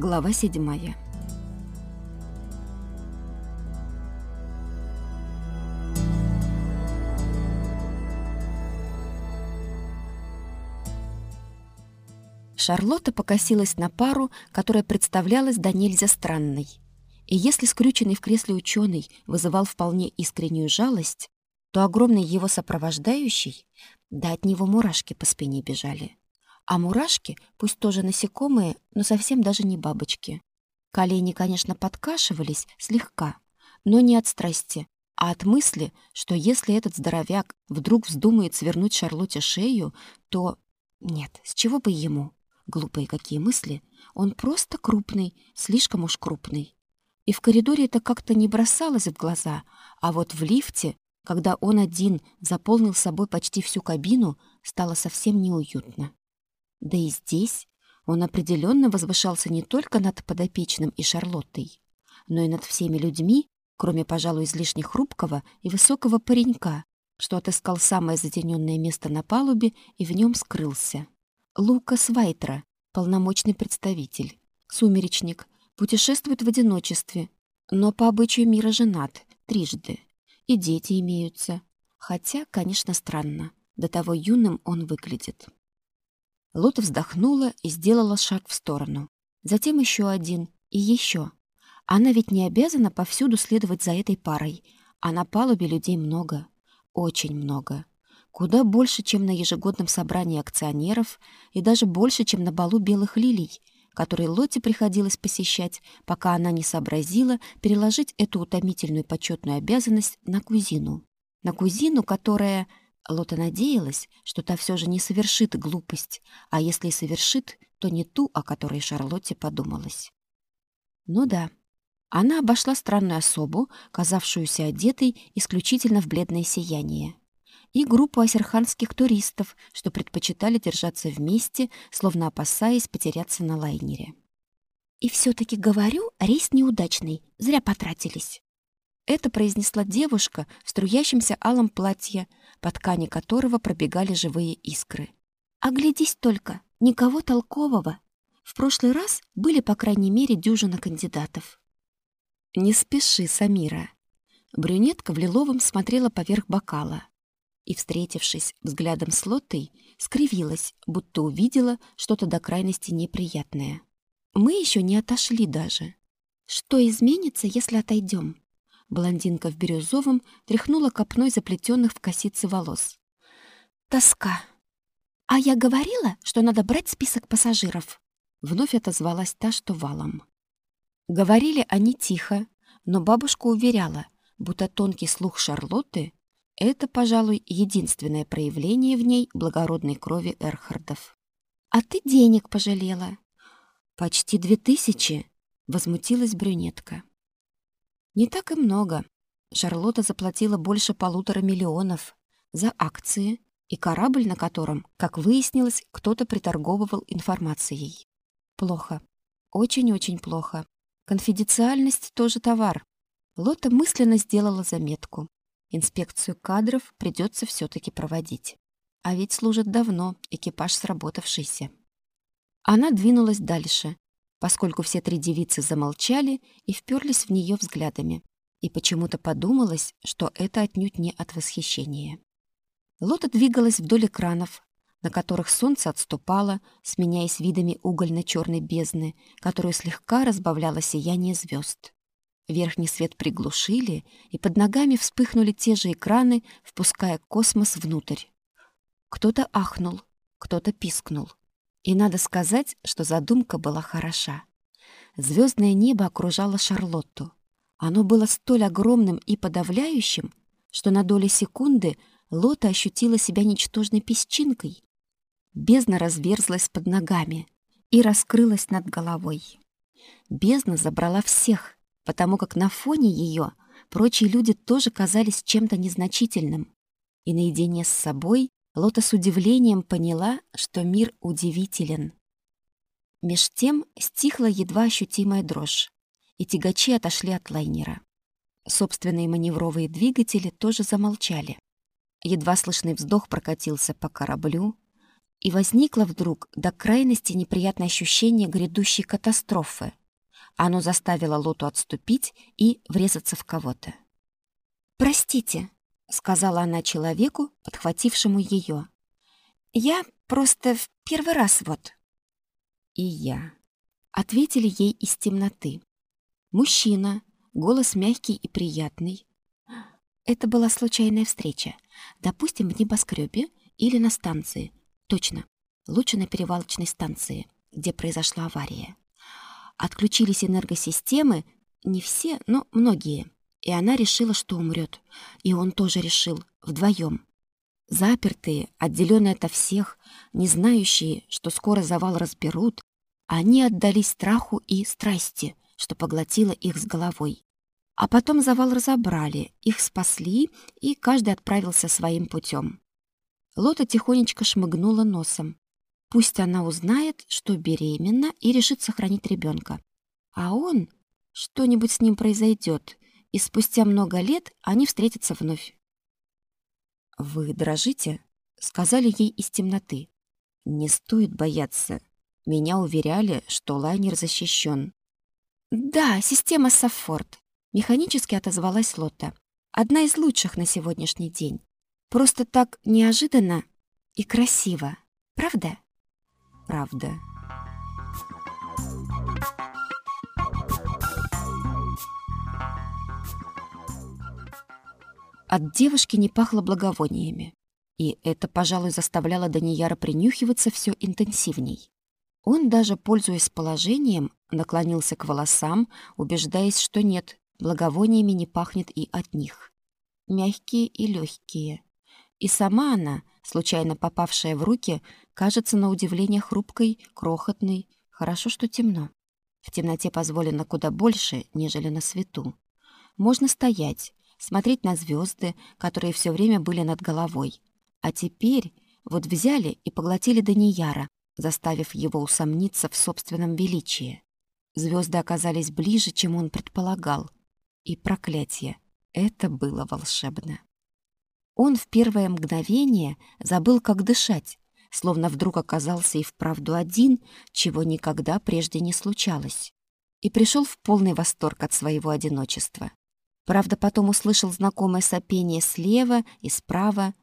Глава седьмая. Шарлотта покосилась на пару, которая представлялась до нельзя странной. И если скрюченный в кресле ученый вызывал вполне искреннюю жалость, то огромный его сопровождающий, да от него мурашки по спине бежали. А мурашки, пусть тоже насекомые, но совсем даже не бабочки. Колени, конечно, подкашивались слегка, но не от страсти, а от мысли, что если этот здоровяк вдруг вздумает свернуть Шарлотте шею, то... Нет, с чего бы ему? Глупые какие мысли. Он просто крупный, слишком уж крупный. И в коридоре это как-то не бросалось в глаза, а вот в лифте, когда он один заполнил собой почти всю кабину, стало совсем неуютно. Да и здесь он определенно возвышался не только над подопечным и Шарлоттой, но и над всеми людьми, кроме, пожалуй, излишне хрупкого и высокого паренька, что отыскал самое затененное место на палубе и в нем скрылся. Лукас Вайтра, полномочный представитель, сумеречник, путешествует в одиночестве, но по обычаю мира женат трижды, и дети имеются. Хотя, конечно, странно, до того юным он выглядит. Лота вздохнула и сделала шаг в сторону. Затем еще один и еще. Она ведь не обязана повсюду следовать за этой парой, а на палубе людей много, очень много. Куда больше, чем на ежегодном собрании акционеров и даже больше, чем на балу белых лилий, который Лоте приходилось посещать, пока она не сообразила переложить эту утомительную почетную обязанность на кузину. На кузину, которая Лота надеялась, что та все же не совершит глупость, а если и совершит, то не ту, о которой Шарлотте подумалось. Ну да, она обошла странную особу, казавшуюся одетой исключительно в бледное сияние, и группу асерханских туристов, что предпочитали держаться вместе, словно опасаясь потеряться на лайнере. «И все-таки говорю, рейс неудачный, зря потратились». Это произнесла девушка в струящемся алом платье, по ткани которого пробегали живые искры. «Оглядись только, никого толкового. В прошлый раз были, по крайней мере, дюжина кандидатов». «Не спеши, Самира». Брюнетка в лиловом смотрела поверх бокала и, встретившись взглядом с Лоттой, скривилась, будто увидела что-то до крайности неприятное. «Мы еще не отошли даже. Что изменится, если отойдем?» Блондинка в бирюзовом тряхнула копной заплетенных в косицы волос. «Тоска! А я говорила, что надо брать список пассажиров!» Вновь отозвалась та, что валом. Говорили они тихо, но бабушка уверяла, будто тонкий слух Шарлотты — это, пожалуй, единственное проявление в ней благородной крови Эрхардов. «А ты денег пожалела!» «Почти две тысячи!» — возмутилась брюнетка. Не так и много. Шарлотта заплатила больше полутора миллионов за акции и корабль, на котором, как выяснилось, кто-то приторговывал информацией. Плохо. Очень-очень плохо. Конфиденциальность тоже товар. Лота мысленно сделала заметку. Инспекцию кадров придется все-таки проводить. А ведь служит давно, экипаж сработавшийся. Она двинулась дальше, поскольку все три девицы замолчали и вперлись в нее взглядами. И почему-то подумалось, что это отнюдь не от восхищения. Лота двигалась вдоль экранов, на которых солнце отступало, сменяясь видами угольно-черной бездны, которую слегка разбавляло сияние звезд. Верхний свет приглушили, и под ногами вспыхнули те же экраны, впуская космос внутрь. Кто-то ахнул, кто-то пискнул. И надо сказать, что задумка была хороша. Звездное небо окружало Шарлотту. Оно было столь огромным и подавляющим, что на доли секунды Лота ощутила себя ничтожной песчинкой. Бездна разверзлась под ногами и раскрылась над головой. Бездна забрала всех, потому как на фоне ее прочие люди тоже казались чем-то незначительным. И наедине с собой Лота с удивлением поняла, что мир удивителен. Меж тем стихла едва ощутимая дрожь, и тягачи отошли от лайнера. Собственные маневровые двигатели тоже замолчали. Едва слышный вздох прокатился по кораблю, И возникло вдруг до крайности неприятное ощущение грядущей катастрофы. Оно заставило Лоту отступить и врезаться в кого-то. «Простите», — сказала она человеку, подхватившему ее. «Я просто в первый раз вот». «И я», — ответили ей из темноты. Мужчина, голос мягкий и приятный. Это была случайная встреча. Допустим, в небоскребе или на станции. Точно, лучше на перевалочной станции, где произошла авария. Отключились энергосистемы, не все, но многие. И она решила, что умрет. И он тоже решил, вдвоем. Запертые, отделенные ото всех, не знающие, что скоро завал разберут, они отдались страху и страсти, что поглотило их с головой. А потом завал разобрали, их спасли, и каждый отправился своим путем. Лота тихонечко шмыгнула носом. Пусть она узнает, что беременна и решит сохранить ребенка. А он... Что-нибудь с ним произойдет, и спустя много лет они встретятся вновь. «Вы дрожите?» — сказали ей из темноты. «Не стоит бояться. Меня уверяли, что лайнер защищен». «Да, система Саффорд», — механически отозвалась Лотта. «Одна из лучших на сегодняшний день. Просто так неожиданно и красиво. Правда?» правда. От девушки не пахло благовониями, и это, пожалуй, заставляло Данияра принюхиваться все интенсивней. Он, даже пользуясь положением, наклонился к волосам, убеждаясь, что нет, благовониями не пахнет и от них. Мягкие и легкие. И сама она, случайно попавшая в руки, кажется на удивление хрупкой, крохотной. Хорошо, что темно. В темноте позволено куда больше, нежели на свету. Можно стоять, смотреть на звезды, которые все время были над головой. А теперь вот взяли и поглотили Данияра, заставив его усомниться в собственном величии. Звезды оказались ближе, чем он предполагал. И проклятие. Это было волшебно. Он в первое мгновение забыл, как дышать, словно вдруг оказался и вправду один, чего никогда прежде не случалось. И пришел в полный восторг от своего одиночества. Правда, потом услышал знакомое сопение слева и справа,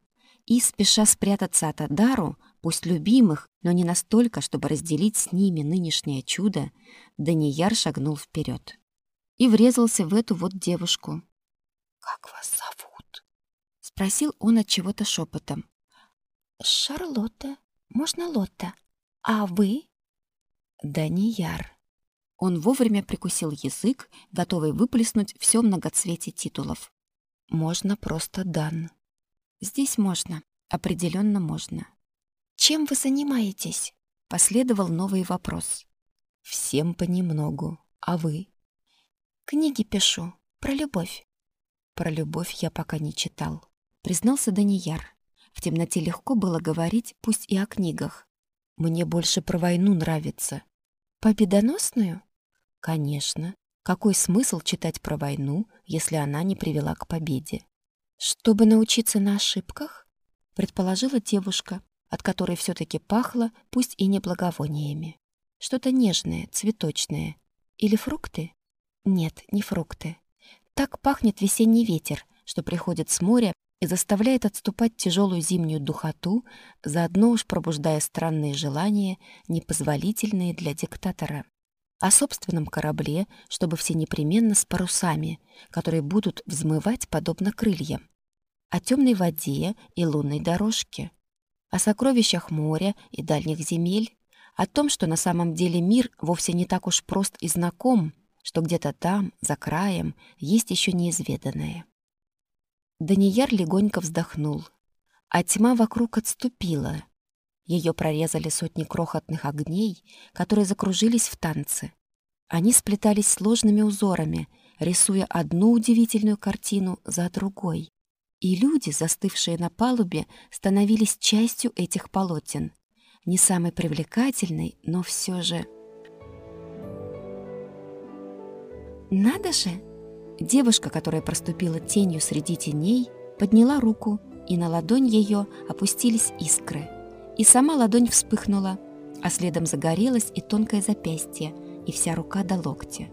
и, спеша спрятаться от Адару, пусть любимых, но не настолько, чтобы разделить с ними нынешнее чудо, Данияр шагнул вперед и врезался в эту вот девушку. «Как вас зовут?» Спросил он от чего-то шепотом. «Шарлотта. Можно Лотта. А вы?» «Данияр». Он вовремя прикусил язык, готовый выплеснуть все многоцветие титулов. «Можно просто Дан». «Здесь можно. Определенно можно». «Чем вы занимаетесь?» Последовал новый вопрос. «Всем понемногу. А вы?» «Книги пишу. Про любовь». «Про любовь я пока не читал» признался Данияр. В темноте легко было говорить, пусть и о книгах. Мне больше про войну нравится. Победоносную? Конечно. Какой смысл читать про войну, если она не привела к победе? Чтобы научиться на ошибках? Предположила девушка, от которой все-таки пахло, пусть и не благовониями. Что-то нежное, цветочное. Или фрукты? Нет, не фрукты. Так пахнет весенний ветер, что приходит с моря и заставляет отступать тяжелую зимнюю духоту, заодно уж пробуждая странные желания, непозволительные для диктатора. О собственном корабле, чтобы все непременно с парусами, которые будут взмывать подобно крыльям. О темной воде и лунной дорожке. О сокровищах моря и дальних земель. О том, что на самом деле мир вовсе не так уж прост и знаком, что где-то там, за краем, есть еще неизведанное. Данияр легонько вздохнул, а тьма вокруг отступила. Ее прорезали сотни крохотных огней, которые закружились в танце. Они сплетались сложными узорами, рисуя одну удивительную картину за другой. И люди, застывшие на палубе, становились частью этих полотен. Не самой привлекательной, но все же... «Надо же!» Девушка, которая проступила тенью среди теней, подняла руку, и на ладонь ее опустились искры. И сама ладонь вспыхнула, а следом загорелась и тонкое запястье, и вся рука до локтя.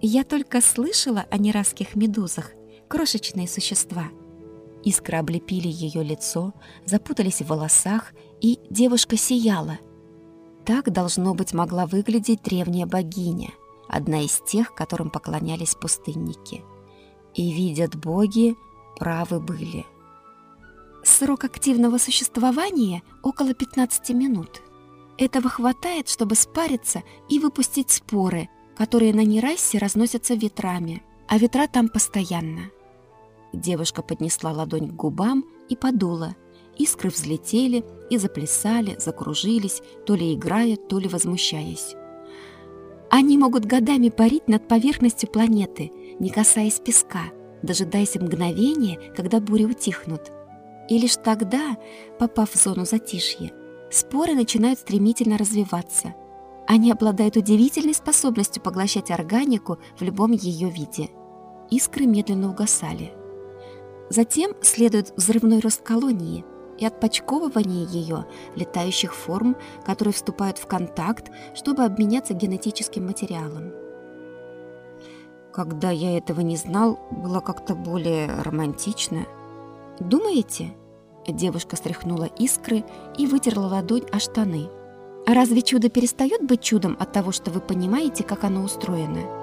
Я только слышала о нерасских медузах, крошечные существа. Искры облепили ее лицо, запутались в волосах, и девушка сияла. Так, должно быть, могла выглядеть древняя богиня, одна из тех, которым поклонялись пустынники. И, видят боги, правы были. Срок активного существования около 15 минут. Этого хватает, чтобы спариться и выпустить споры, которые на Нерассе разносятся ветрами, а ветра там постоянно. Девушка поднесла ладонь к губам и подула. Искры взлетели и заплясали, закружились, то ли играя, то ли возмущаясь. Они могут годами парить над поверхностью планеты, не касаясь песка, дожидаясь мгновения, когда бури утихнут. И лишь тогда, попав в зону затишья, споры начинают стремительно развиваться. Они обладают удивительной способностью поглощать органику в любом ее виде. Искры медленно угасали. Затем следует взрывной рост колонии и отпочковывание ее летающих форм, которые вступают в контакт, чтобы обменяться генетическим материалом. Когда я этого не знал, было как-то более романтично. Думаете? Девушка стряхнула искры и вытерла ладонь о штаны. А разве чудо перестает быть чудом от того, что вы понимаете, как оно устроено?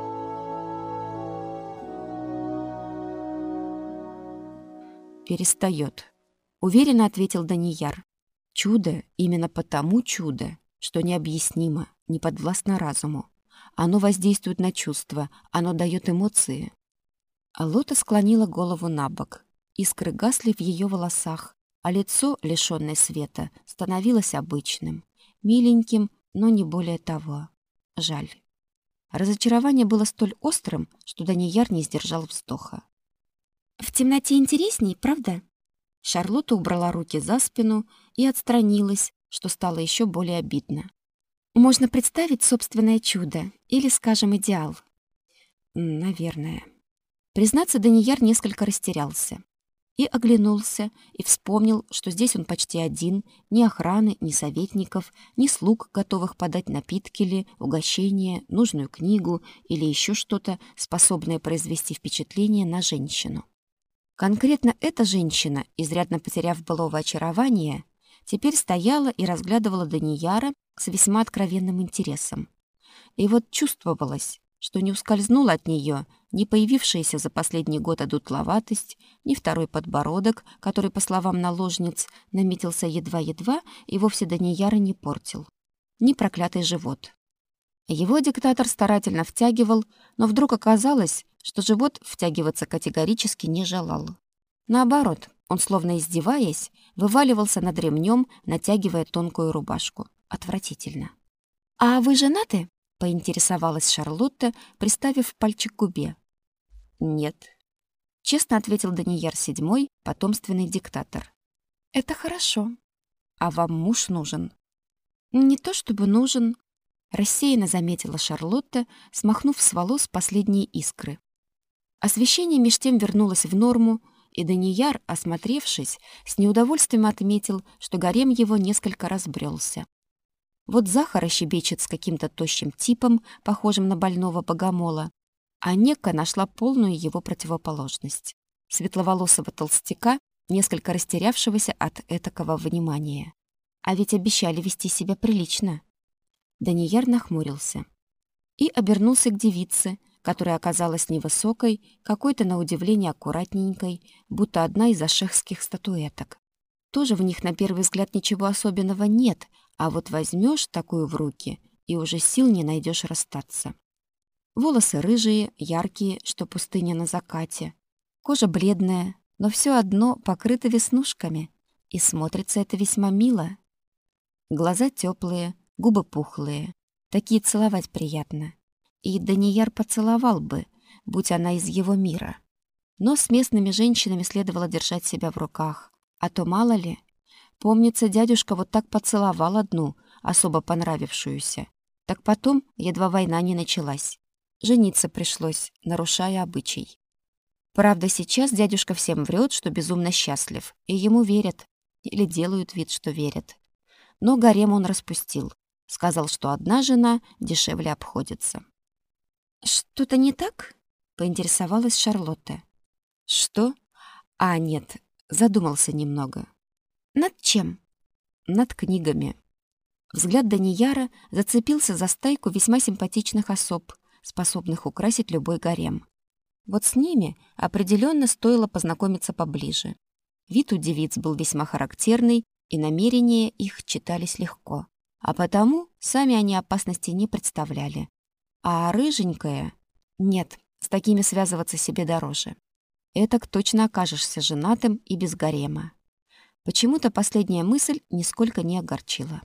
перестает, уверенно ответил Данияр. Чудо именно потому чудо, что необъяснимо, не подвластно разуму. Оно воздействует на чувства, оно дает эмоции. Алота склонила голову на бок. Искры гасли в ее волосах, а лицо, лишённое света, становилось обычным, миленьким, но не более того. Жаль. Разочарование было столь острым, что Данияр не сдержал вздоха. В темноте интересней, правда? Шарлотта убрала руки за спину и отстранилась, что стало еще более обидно. Можно представить собственное чудо или, скажем, идеал. Наверное. Признаться, Данияр несколько растерялся. И оглянулся, и вспомнил, что здесь он почти один, ни охраны, ни советников, ни слуг, готовых подать напитки ли, угощение, нужную книгу или еще что-то, способное произвести впечатление на женщину. Конкретно эта женщина, изрядно потеряв былого очарования, теперь стояла и разглядывала Данияра с весьма откровенным интересом. И вот чувствовалось, что не ускользнула от нее ни появившаяся за последний год одутловатость, ни второй подбородок, который, по словам наложниц, наметился едва-едва и вовсе Данияра не портил, ни проклятый живот. Его диктатор старательно втягивал, но вдруг оказалось, что живот втягиваться категорически не желал. Наоборот, он, словно издеваясь, вываливался над ремнем, натягивая тонкую рубашку. Отвратительно. «А вы женаты?» — поинтересовалась Шарлотта, приставив пальчик к губе. «Нет», — честно ответил Данияр седьмой, потомственный диктатор. «Это хорошо. А вам муж нужен?» «Не то чтобы нужен», — рассеянно заметила Шарлотта, смахнув с волос последние искры. Освещение меж тем вернулось в норму, и Данияр, осмотревшись, с неудовольствием отметил, что гарем его несколько разбрелся. Вот Захара щебечет с каким-то тощим типом, похожим на больного богомола, а Нека нашла полную его противоположность. Светловолосого толстяка, несколько растерявшегося от этакого внимания. А ведь обещали вести себя прилично. Данияр нахмурился и обернулся к девице, которая оказалась невысокой, какой-то на удивление аккуратненькой, будто одна из ашехских статуэток. Тоже в них на первый взгляд ничего особенного нет, а вот возьмешь такую в руки, и уже сил не найдешь расстаться. Волосы рыжие, яркие, что пустыня на закате. Кожа бледная, но все одно покрыта веснушками, и смотрится это весьма мило. Глаза теплые, губы пухлые. Такие целовать приятно и Данияр поцеловал бы, будь она из его мира. Но с местными женщинами следовало держать себя в руках, а то мало ли. Помнится, дядюшка вот так поцеловал одну, особо понравившуюся. Так потом едва война не началась. Жениться пришлось, нарушая обычай. Правда, сейчас дядюшка всем врет, что безумно счастлив, и ему верят, или делают вид, что верят. но гарем он распустил. Сказал, что одна жена дешевле обходится. «Что-то не так?» — поинтересовалась Шарлотта. «Что? А, нет, задумался немного». «Над чем?» «Над книгами». Взгляд Данияра зацепился за стайку весьма симпатичных особ, способных украсить любой гарем. Вот с ними определенно стоило познакомиться поближе. Вид у девиц был весьма характерный, и намерения их читались легко. А потому сами они опасности не представляли. А рыженькая... Нет, с такими связываться себе дороже. Этак точно окажешься женатым и без гарема. Почему-то последняя мысль нисколько не огорчила.